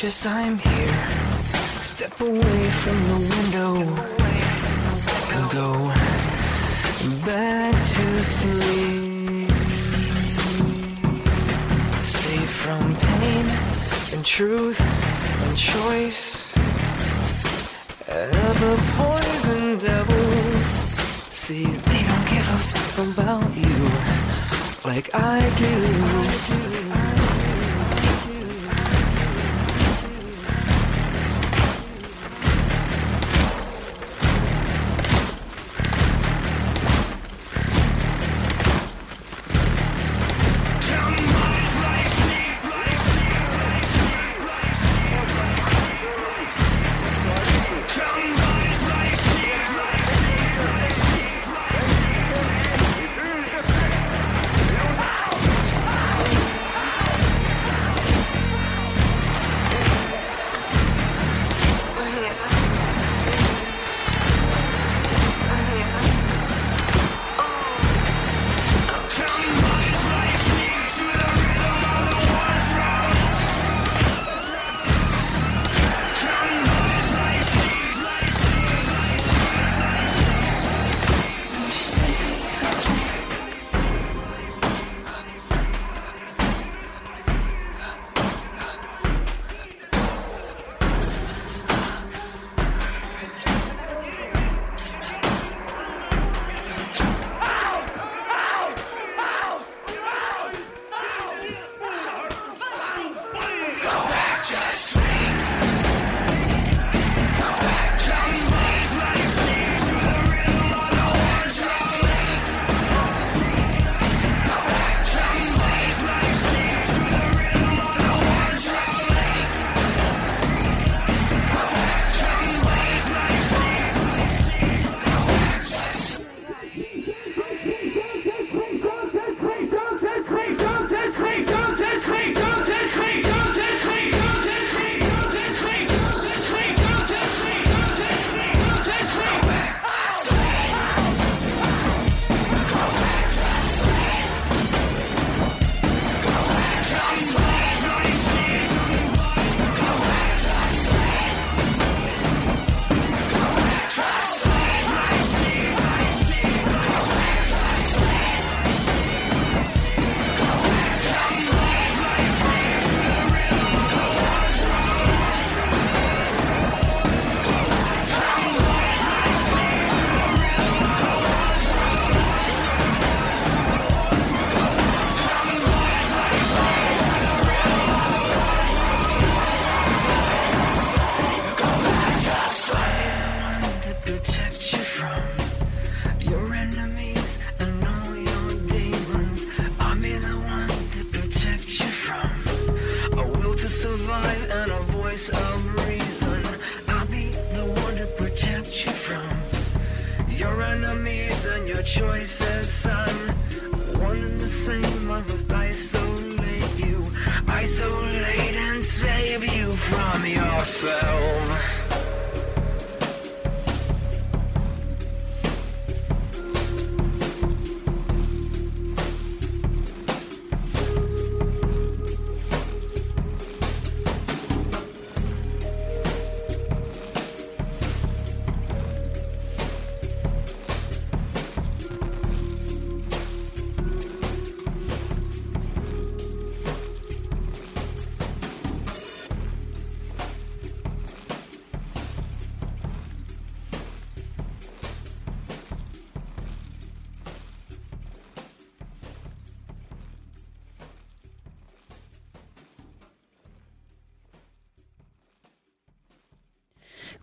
precious, I'm here. Step away from the window and go back to sleep. Safe from pain and truth and choice. And poison devils. See, they don't give a fuck about you like I do.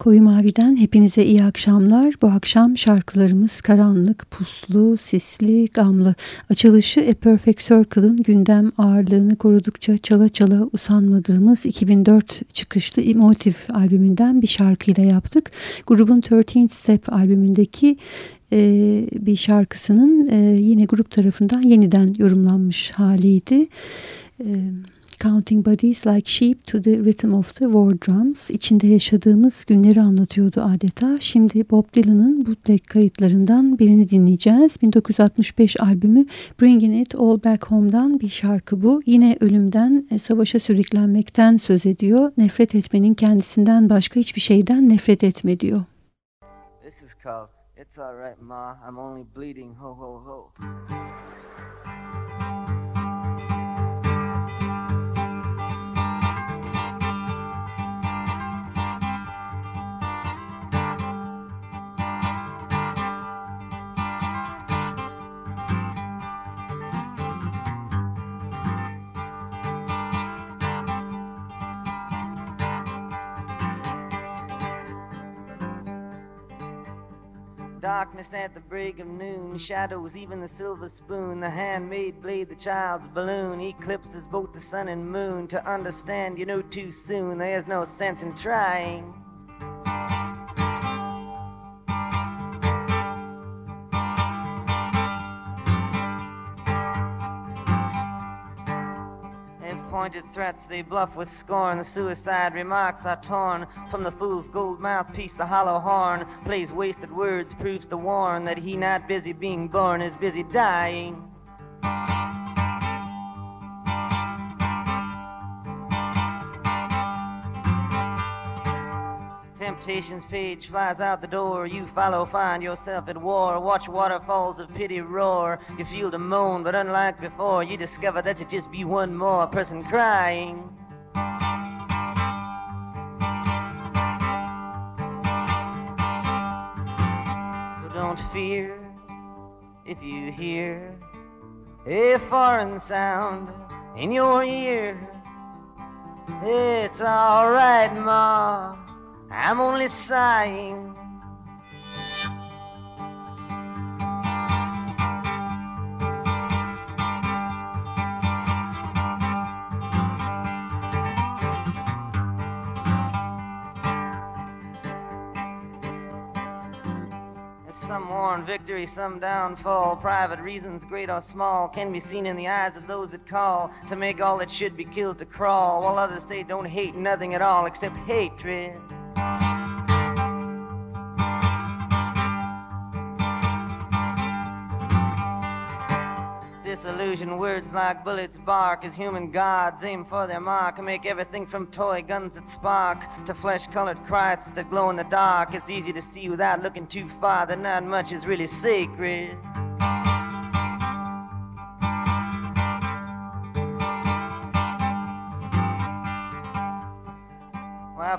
Koyu Mavi'den hepinize iyi akşamlar. Bu akşam şarkılarımız karanlık, puslu, sisli, gamlı. Açılışı A Perfect Circle'ın gündem ağırlığını korudukça çala çala usanmadığımız 2004 çıkışlı Emotive albümünden bir şarkıyla yaptık. Grubun 13 Step albümündeki e, bir şarkısının e, yine grup tarafından yeniden yorumlanmış haliydi. Evet. Counting Bodies Like Sheep to the Rhythm of the War Drums içinde yaşadığımız günleri anlatıyordu adeta. Şimdi Bob Dylan'ın bootleg kayıtlarından birini dinleyeceğiz. 1965 albümü Bringing It All Back Home'dan bir şarkı bu. Yine ölümden, e, savaşa sürüklenmekten söz ediyor. Nefret etmenin kendisinden başka hiçbir şeyden nefret etme diyor. This is called It's Alright Ma, I'm Only Bleeding Ho Ho Ho. Darkness at the break of noon, shadows, even the silver spoon, the handmade blade, the child's balloon, eclipses both the sun and moon. To understand, you know too soon, there's no sense in trying. Pointed threats they bluff with scorn. The suicide remarks are torn from the fool's gold mouthpiece. The hollow horn plays wasted words, proves to warn that he not busy being born is busy dying. Temptation's page flies out the door. You follow, find yourself at war. Watch waterfalls of pity roar. You feel the moan, but unlike before, you discover that you just be one more person crying. So don't fear if you hear a foreign sound in your ear. It's alright, Ma. I'm only sighing. Some war victory, some downfall. Private reasons, great or small, can be seen in the eyes of those that call to make all that should be killed to crawl, while others say don't hate nothing at all except hatred. Words like bullets bark as human gods aim for their mark and make everything from toy guns that spark to flesh colored Christs that glow in the dark. It's easy to see without looking too far that not much is really sacred.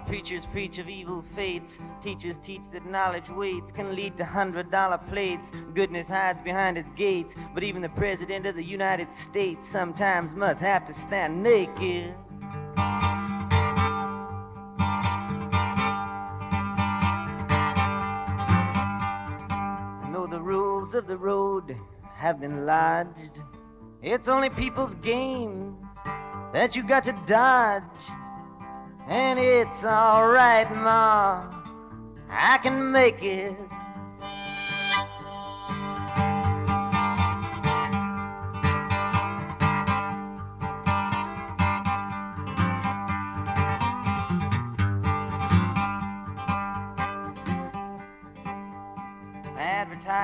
Preachers preach of evil fates, teachers teach that knowledge waits can lead to hundred dollar plates. Goodness hides behind its gates, but even the President of the United States sometimes must have to stand naked. know the rules of the road have been lodged, it's only people's games that you got to dodge and it's alright, Ma. I can make it.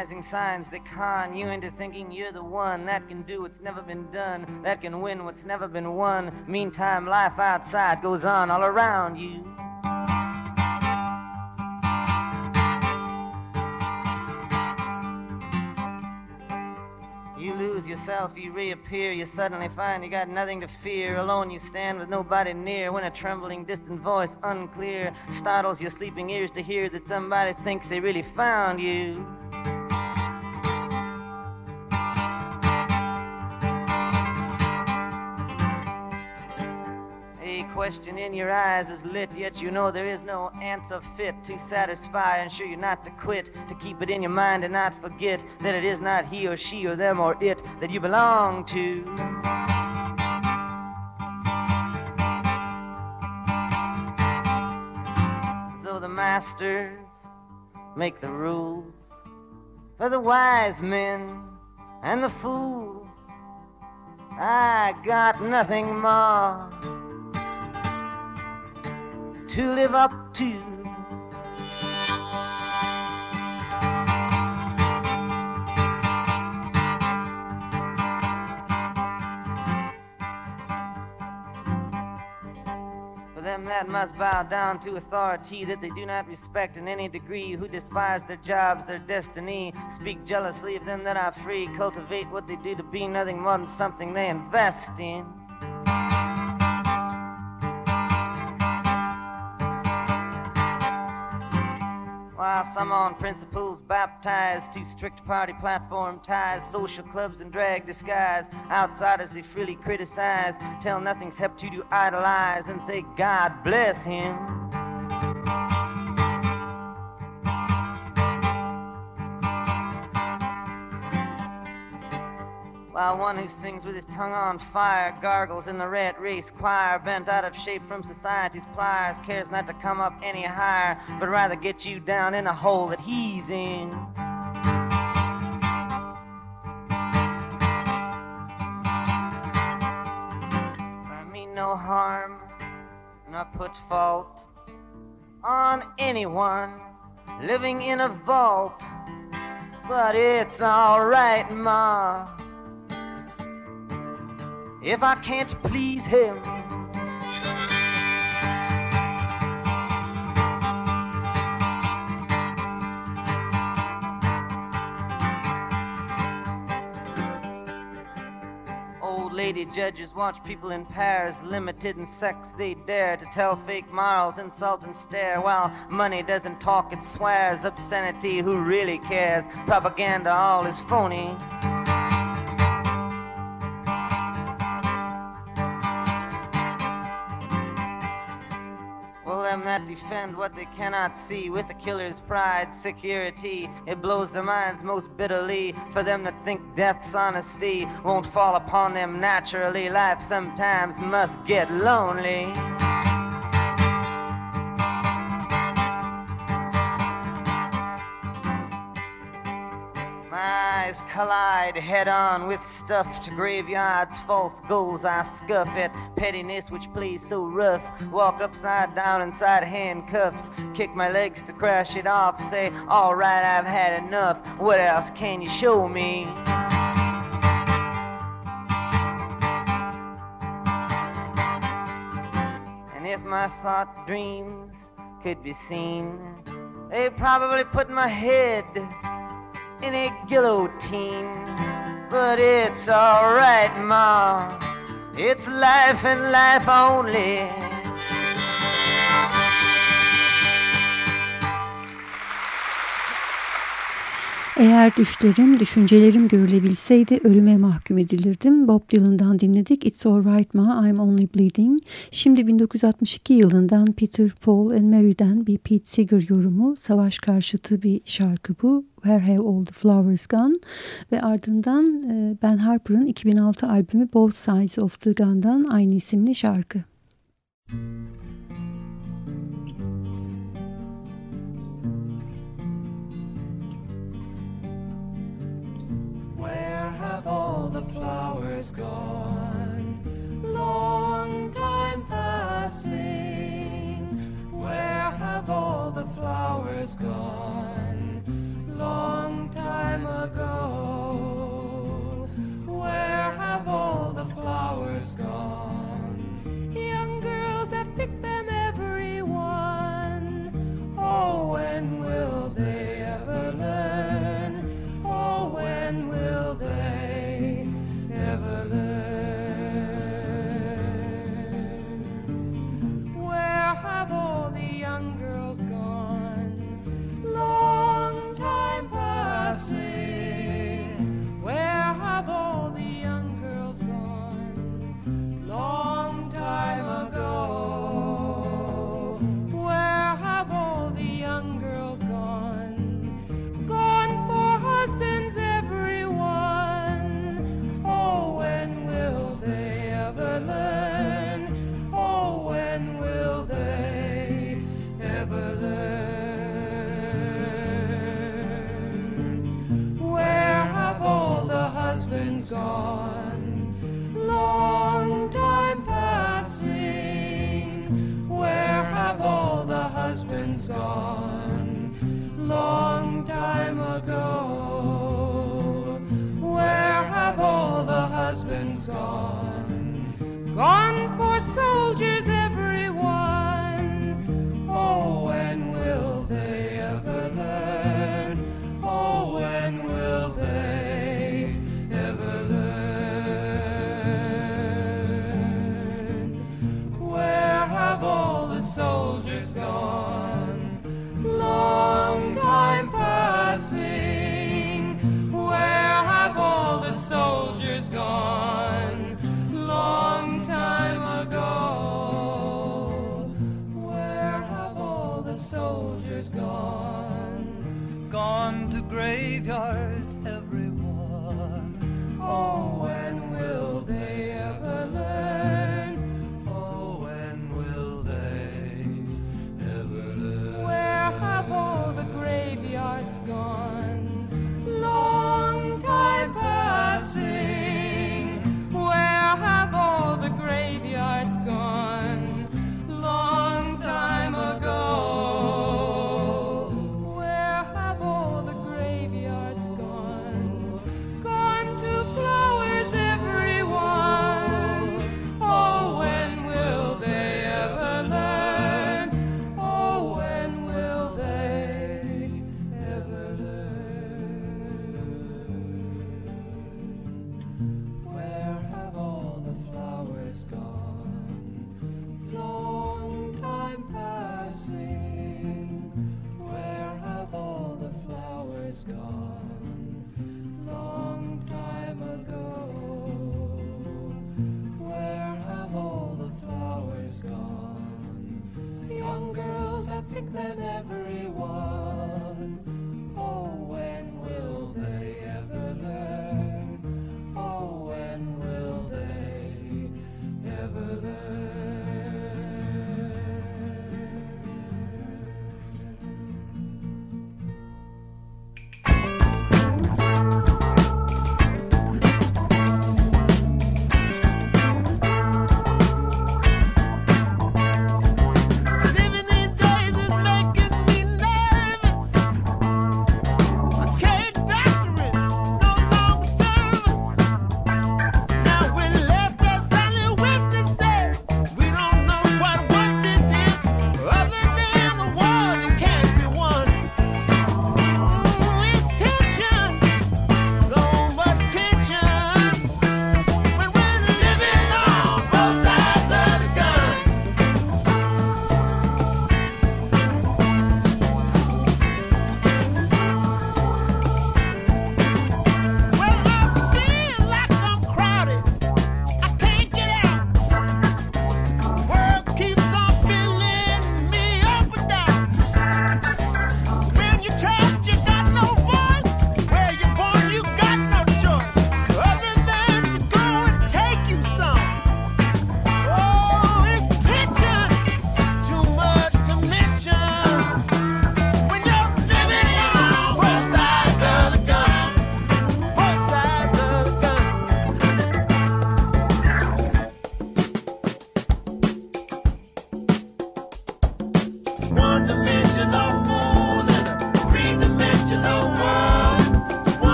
Advertising signs that con you into thinking you're the one that can do what's never been done, that can win what's never been won. Meantime, life outside goes on all around you. You lose yourself, you reappear, you suddenly find you got nothing to fear. Alone you stand with nobody near when a trembling, distant voice, unclear, startles your sleeping ears to hear that somebody thinks they really found you. Question in your eyes is lit, yet you know there is no answer fit to satisfy. Ensure you not to quit, to keep it in your mind and not forget that it is not he or she or them or it that you belong to. Though the masters make the rules for the wise men and the fools, I got nothing more to live up to. For them that must bow down to authority that they do not respect in any degree, who despise their jobs, their destiny, speak jealously of them that are free, cultivate what they do to be nothing more than something they invest in. While some on principles baptized to strict party platform ties, social clubs and drag disguise, outsiders they freely criticize, tell nothing's helped you to idolize and say God bless him. While one who sings with his tongue on fire gargles in the red race choir, bent out of shape from society's pliers, cares not to come up any higher, but rather get you down in a hole that he's in. I mean no harm, nor put fault on anyone living in a vault, but it's alright, Ma if I can't please him. Old lady judges watch people in pairs, limited in sex, they dare to tell fake morals, insult and stare, while money doesn't talk, it swears, obscenity, who really cares? Propaganda, all is phony. That defend what they cannot see with a killer's pride, security. It blows their minds most bitterly for them that think death's honesty won't fall upon them naturally. Life sometimes must get lonely. Eyes collide head on with stuffed graveyards, false goals I scuff at, pettiness which plays so rough. Walk upside down inside handcuffs, kick my legs to crash it off, say, Alright, I've had enough. What else can you show me? And if my thought dreams could be seen, they'd probably put my head in a guillotine. But it's alright, Ma. It's life and life only. Eğer düşlerim, düşüncelerim görülebilseydi ölüme mahkum edilirdim. Bob Dylan'dan dinledik. It's Alright Ma, I'm Only Bleeding. Şimdi 1962 yılından Peter, Paul and Mary'den bir Pete Seeger yorumu. Savaş karşıtı bir şarkı bu. Where Have All The Flowers Gone? Ve ardından e, Ben Harper'ın 2006 albümü Both Sides of the Gun'dan aynı isimli şarkı. Müzik the flowers gone, long time passing. Where have all the flowers gone, long time ago. Where have all the flowers gone? Young girls have picked them every one. Oh, when will gone to graveyards, everyone. Oh, and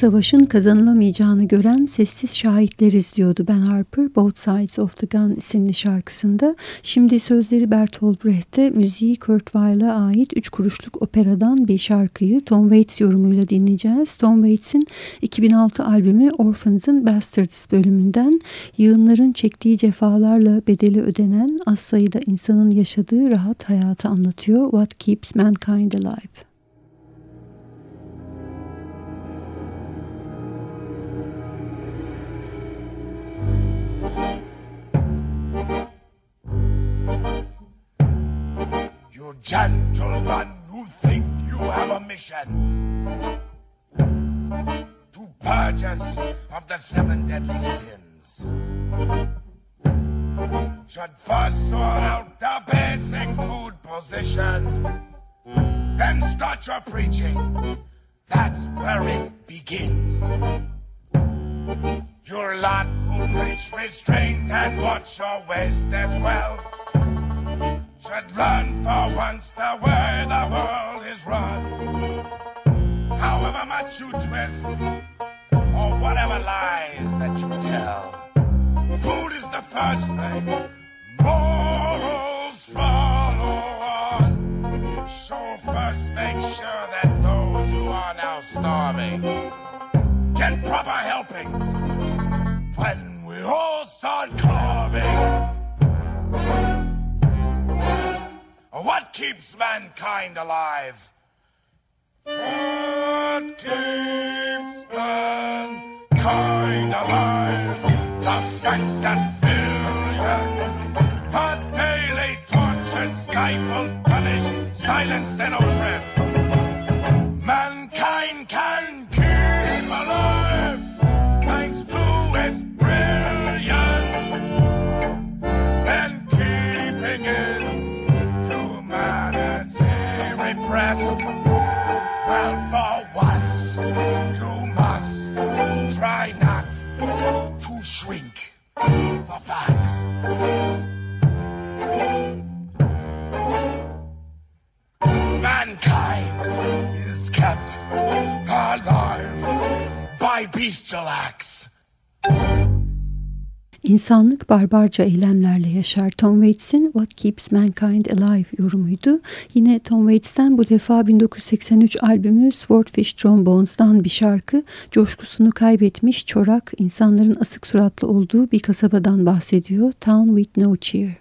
savaşın kazanılamayacağını gören sessiz şahitleriz diyordu Ben Harper Both Sides of the Gun isimli şarkısında. Şimdi sözleri Bertolt Brecht'te, müziği Kurt Weill'a ait üç kuruşluk operadan bir şarkıyı Tom Waits yorumuyla dinleyeceğiz. Tom Waits'in 2006 albümü Orphans and Bastards bölümünden yığınların çektiği cefalarla bedeli ödenen az sayıda insanın yaşadığı rahat hayatı anlatıyor. What Keeps Mankind Alive. You gentlemen who think you have a mission to purge us of the seven deadly sins should first sort out the basic food position, then start your preaching. That's where it begins. Your lot who preach restraint and watch your waist as well should run, for once the way the world is run. However much you twist, or whatever lies that you tell, food is the first thing. Morals follow on. So first make sure that those who are now starving get proper helpings when we all start carving. What keeps mankind alive? What keeps mankind alive? The fact that billions are daily tortured, stifled, punished, silenced, and oppressed. İnsanlık barbarca eylemlerle yaşar. Tom Waits'in What Keeps Mankind Alive yorumuydu. Yine Tom Waits'ten bu defa 1983 albümü Swordfish Trombones'dan bir şarkı. Coşkusunu kaybetmiş çorak, insanların asık suratlı olduğu bir kasabadan bahsediyor. Town with No Cheer.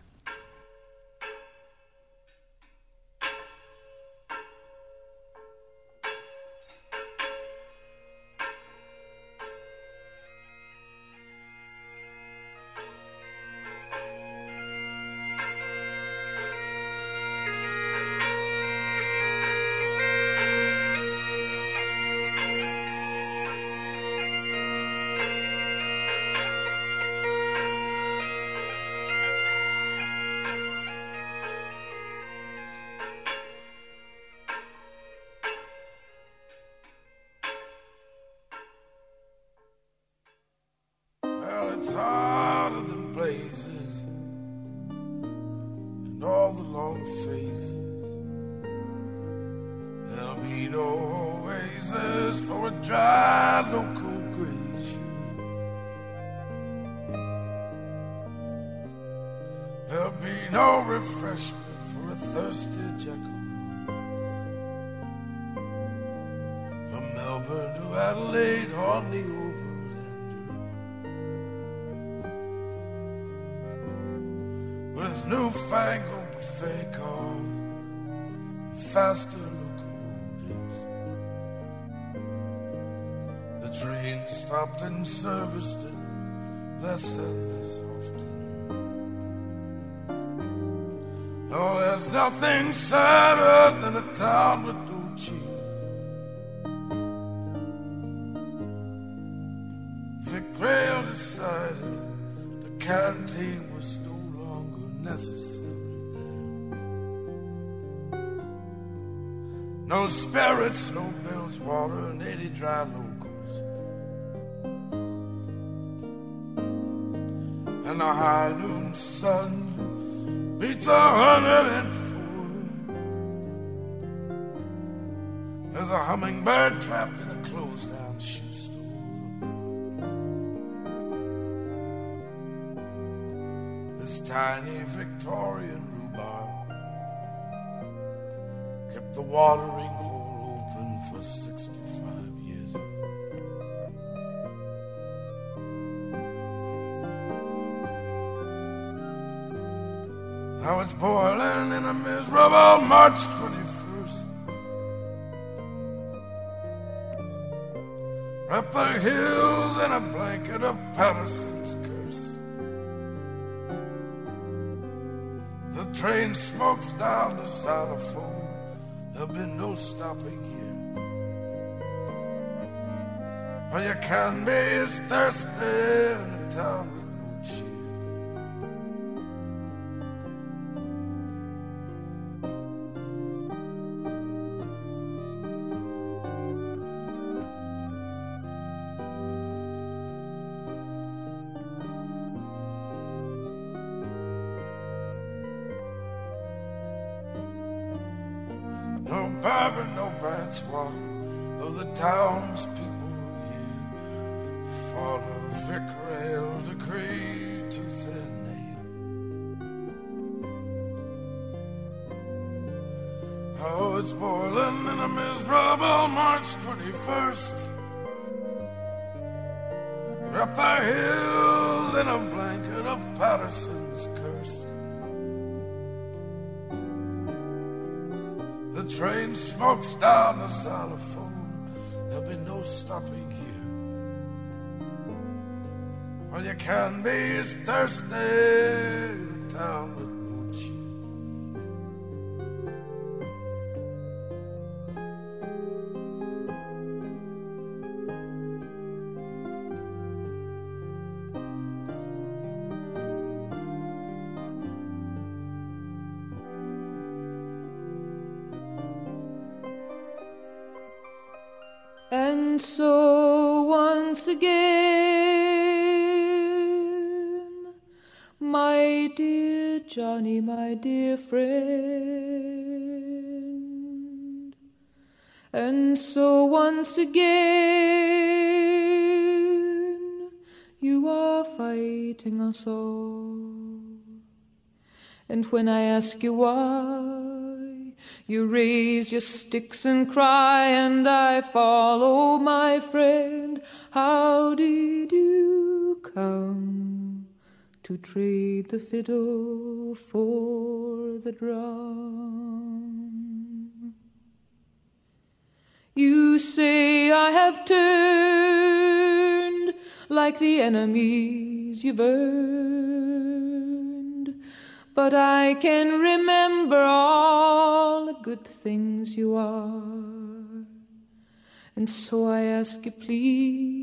Grail decided the canteen was no longer necessary. No spirits, no bills, water, and 80 dry locals. And the high noon sun beats a hundred and four. There's a hummingbird trapped in a closed down shoe tiny Victorian rhubarb kept the watering hole open for 65 years. Now it's boiling in a miserable March 21st. Wrap the hills in a blanket of Patterson's train smokes down the xylophone. There'll be no stopping here. All you can be is thirsty in a town townspeople here fought a Vic rail decree tooth and nail. Oh, it's boiling in a miserable March 21st. Wrap their hills in a blanket of Patterson's curse. The train smokes down the xylophone. There'll be no stopping here. All you can be is thirsty town dear friend, and so once again, you are fighting us all. And when I ask you why, you raise your sticks and cry, and I follow, my friend. How did you come to trade the fiddle for the drum? You say I have turned like the enemies you've earned, but I can remember all the good things you are. And so I ask you, please,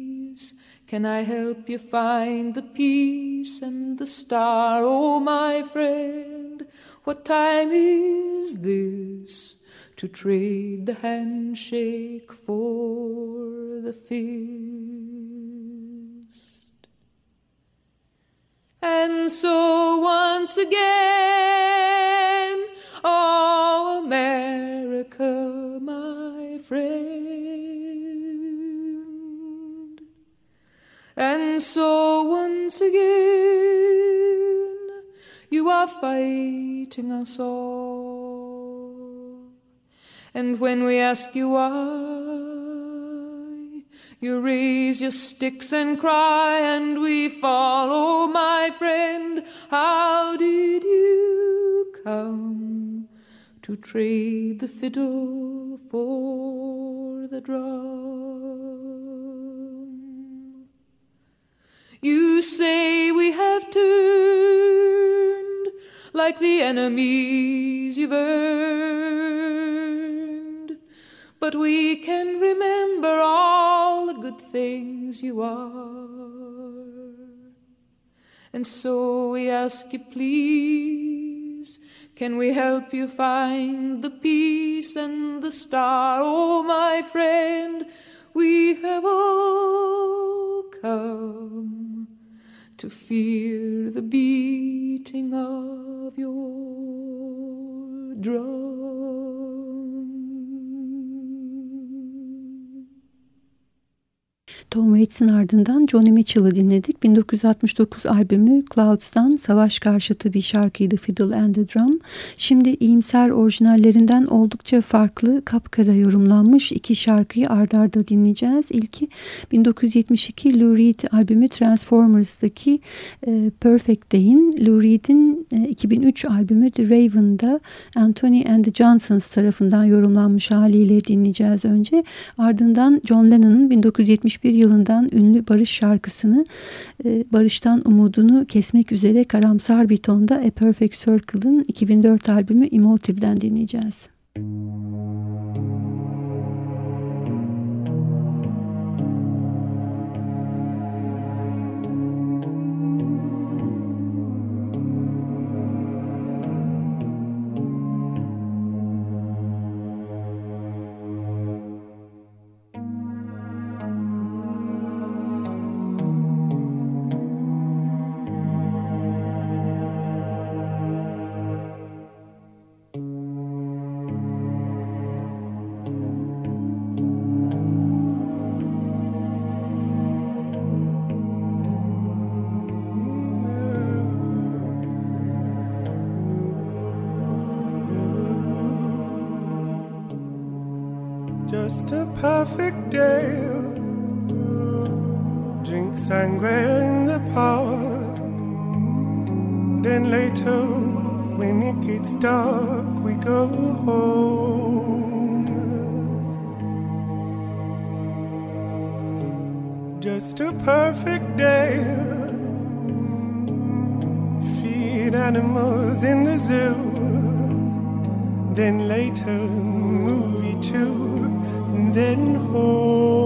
can I help you find the peace and the star? Oh, my friend, what time is this? to trade the handshake for the fist. And so once again, oh America, my friend. And so once again, you are fighting us all. And when we ask you why, you raise your sticks and cry, and we follow, my friend. How did you come to trade the fiddle for the drum? You say we have turned like the enemies you've earned, but we can remember all the good things you are. And so we ask you, please, can we help you find the peace and the star? Oh, my to fear the beating of Waits'in ardından Johnny Mitchell'ı dinledik. 1969 albümü Clouds'tan savaş karşıtı bir şarkıydı Fiddle and the Drum. Şimdi iyimser orijinallerinden oldukça farklı kapkara yorumlanmış iki şarkıyı ardarda arda dinleyeceğiz. İlki 1972 Lou Reed albümü Transformers'daki e, Perfect Day'in, Lou Reed'in e, 2003 albümü The Raven'da Anthony and the Johnsons tarafından yorumlanmış haliyle dinleyeceğiz önce. Ardından John Lennon'ın 1971 yılında ardından ünlü Barış şarkısını e, Barış'tan umudunu kesmek üzere karamsar bir tonda A Perfect Circle'ın 2004 albümü Emotive'den dinleyeceğiz. Müzik Just a perfect day. Drink sangria in the park. Then later, when it gets dark, we go home. Just a perfect day. Feed animals in the zoo. Then later, then Hof.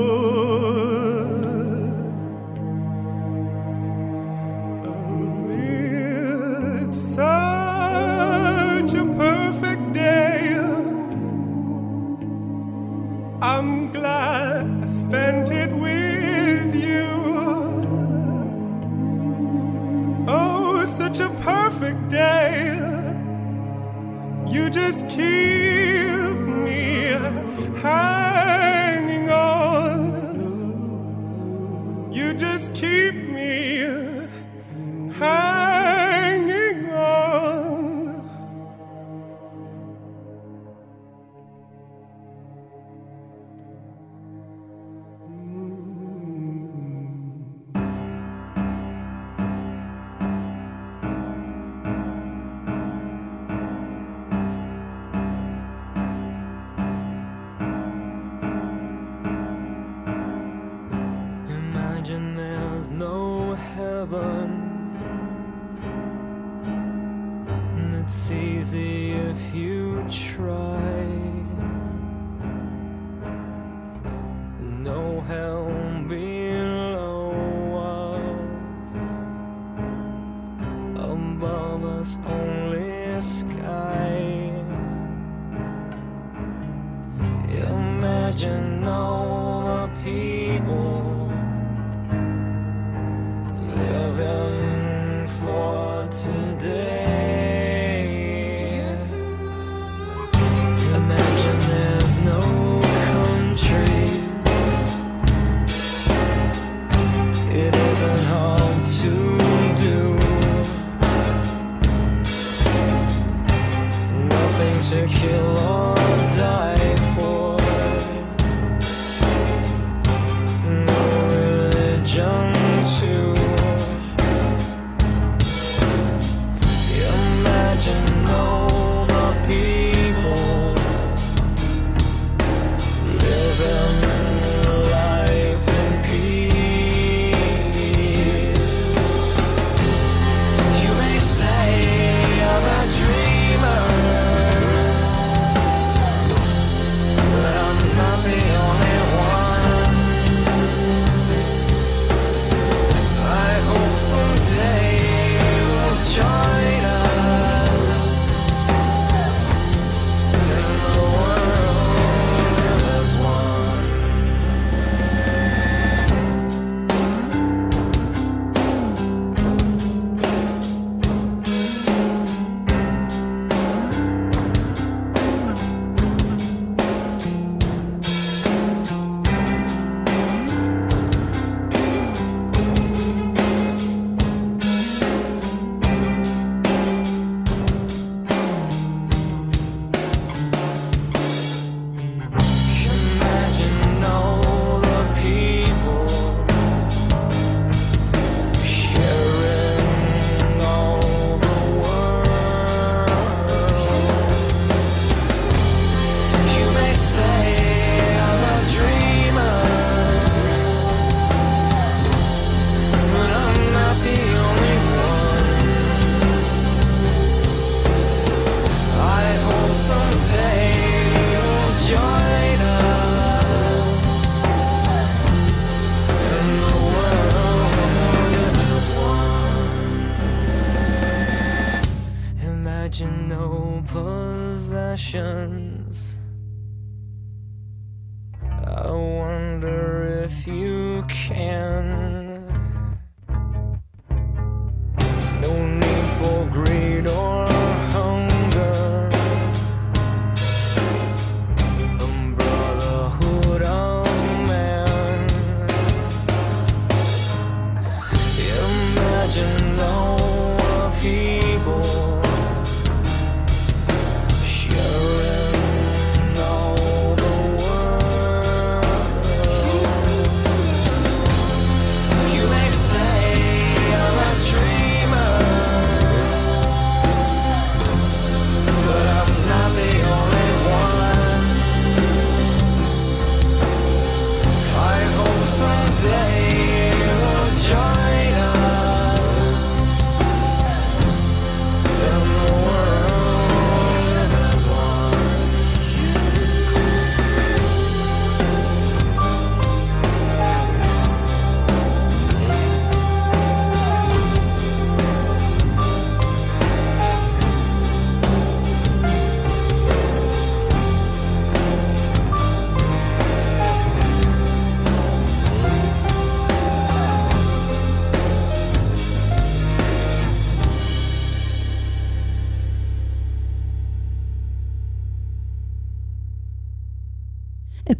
keep.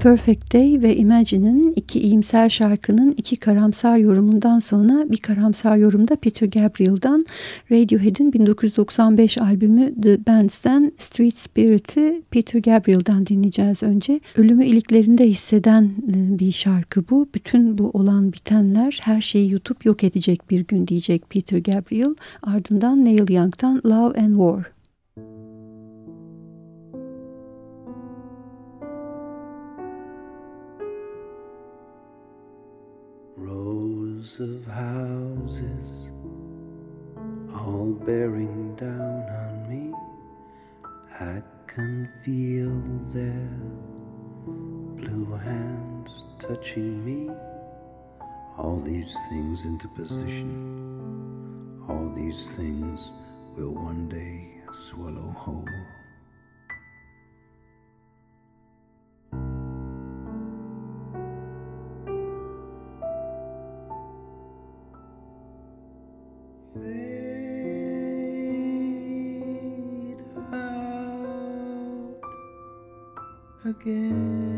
Perfect Day ve Imagine'in iki iyimser şarkının iki karamsar yorumundan sonra bir karamsar yorumda Peter Gabriel'dan Radiohead'in 1995 albümü The Bands'ten Street Spirit'i Peter Gabriel'dan dinleyeceğiz önce. Ölümü iliklerinde hisseden e, bir şarkı bu. Bütün bu olan bitenler her şeyi yutup yok edecek bir gün diyecek Peter Gabriel. Ardından Neil Young'dan Love and War. Rows of houses all bearing down on me. I can feel their blue hands touching me. All these things into position, all these things will one day swallow whole. Again.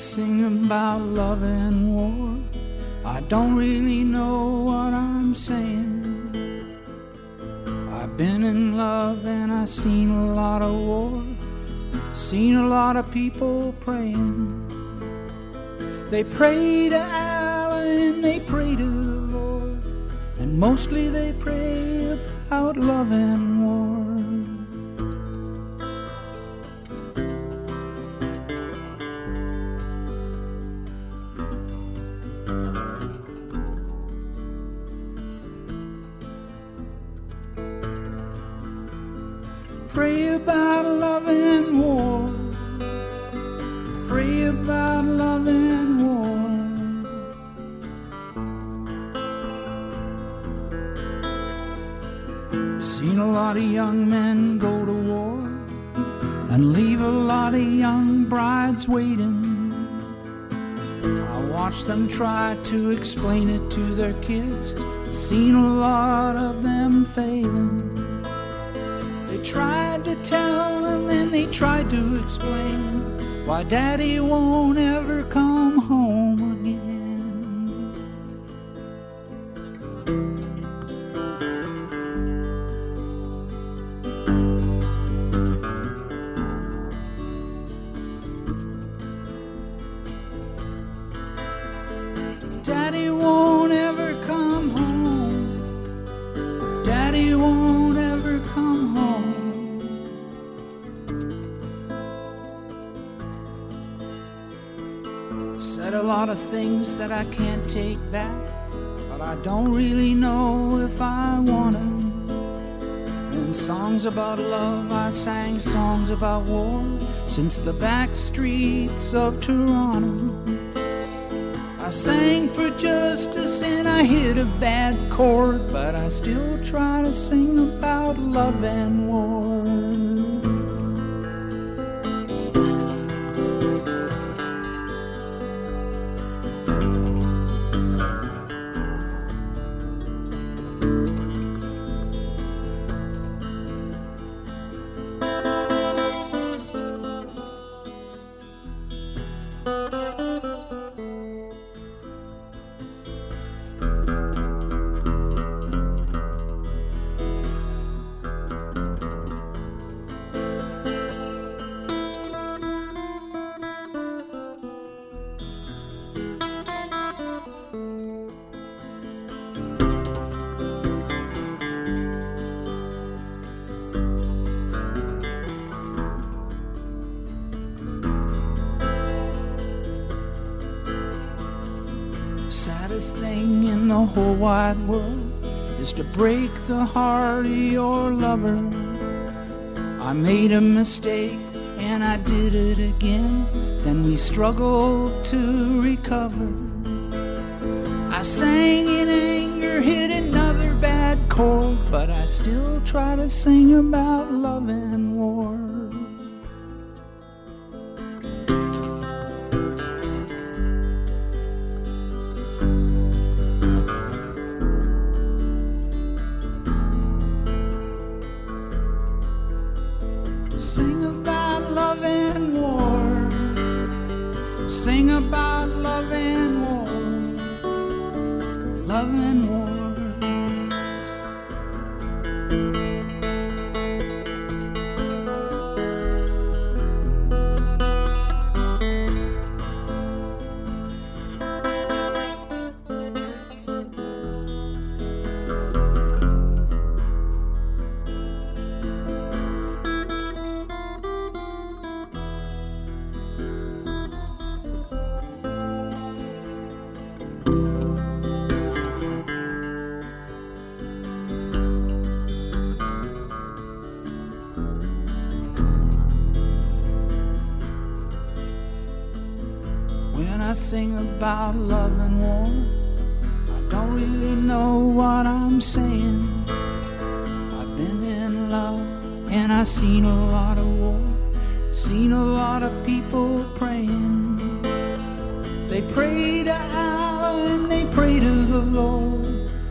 Sing about love and war, I don't really know what I'm saying. I've been in love and I've seen a lot of war, seen a lot of people praying. They pray to Allah and they pray to the Lord, and mostly they pray about love and to explain it to their kids. Seen a lot of them failing. They tried to tell them and they tried to explain why daddy won't ever come I can't take back, but I don't really know if I wanna. In songs about love, I sang songs about war since the back streets of Toronto. I sang for justice and I hit a bad chord, but I still try to sing about love and war. Whole wide world is to break the heart of your lover. I made a mistake and I did it again. Then we struggled to recover. I sang in anger, hit another bad chord, but I still try to sing about love sing about love and war, I don't really know what I'm saying. I've been in love and I've seen a lot of war, seen a lot of people praying. They pray to Allah and they pray to the Lord,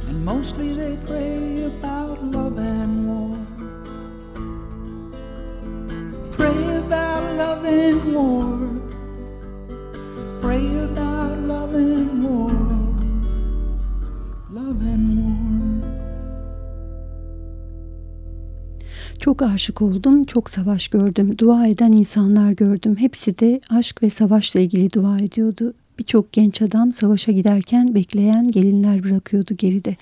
and mostly they pray about love and war. Pray about love and war. Çok aşık oldum, çok savaş gördüm, dua eden insanlar gördüm. Hepsi de aşk ve savaşla ilgili dua ediyordu. Birçok genç adam savaşa giderken bekleyen gelinler bırakıyordu geride.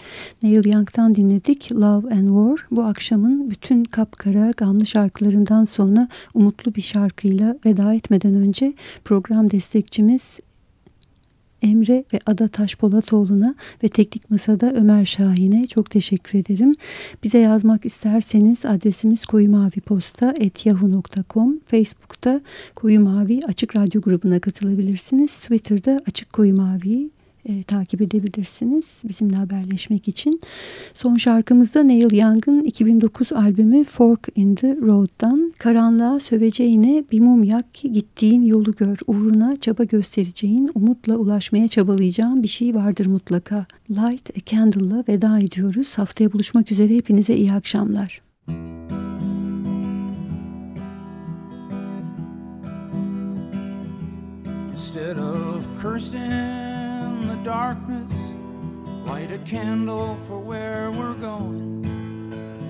Neil Young'tan dinledik Love and War. Bu akşamın bütün kapkara gamlı şarkılarından sonra umutlu bir şarkıyla veda etmeden önce program destekçimiz Emre ve Ada Taşpolatoğlu'na ve Teknik Masa'da Ömer Şahin'e çok teşekkür ederim. Bize yazmak isterseniz adresimiz koyumaviposta.yahoo.com Facebook'ta Koyu Mavi Açık Radyo grubuna katılabilirsiniz. Twitter'da Açık Koyu Mavi e, takip edebilirsiniz bizimle haberleşmek için. Son şarkımızda Neil Young'ın 2009 albümü Fork in the Road'dan Karanlığa söveceğine bir mum yak ki gittiğin yolu gör. Uğruna çaba göstereceğin, umutla ulaşmaya çabalayacağın bir şey vardır mutlaka. Light a Candle'la veda ediyoruz. Haftaya buluşmak üzere hepinize iyi akşamlar. Instead of cursing darkness, light a candle for where we're going.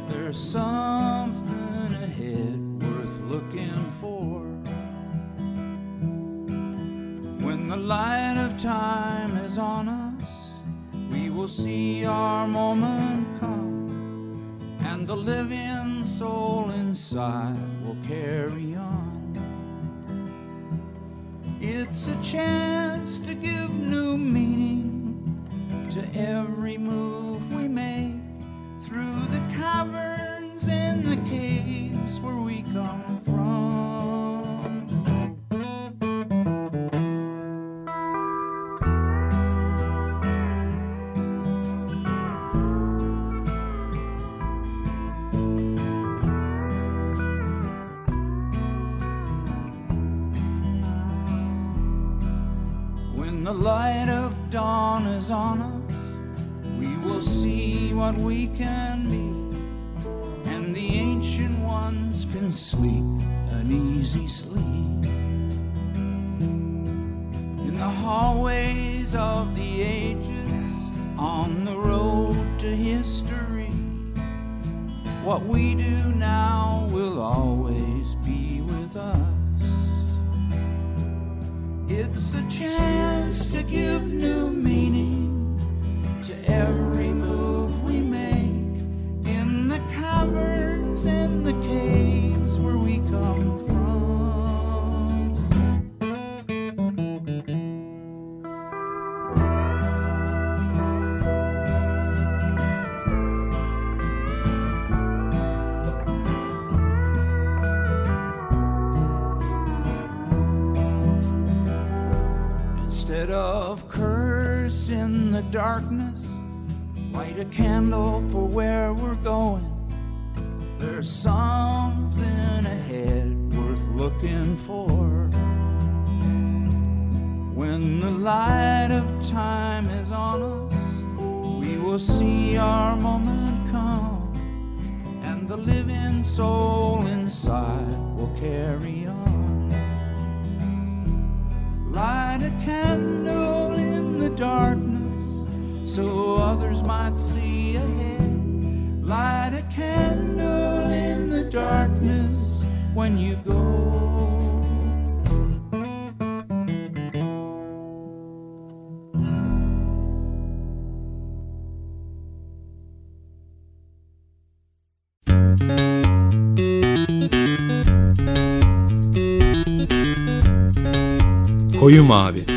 There's something ahead worth looking for. When the light of time is on us, we will see our moment come, and the living soul inside will carry on. It's a chance to give new meaning to every move we make through the caverns and the caves where we come dawn is on us, we will see what we can be, and the ancient ones can sleep an easy sleep. In the hallways of the ages, on the road to history, what we do now will always It's a chance to give new meaning to every darkness, light a candle for where we're going. There's something ahead worth looking for. When the light of time is on us, we will see our moment come, and the living soul inside will carry on. Light a candle in the darkness so others might see ahead. Light a candle in the darkness when you go. Koyu Mavi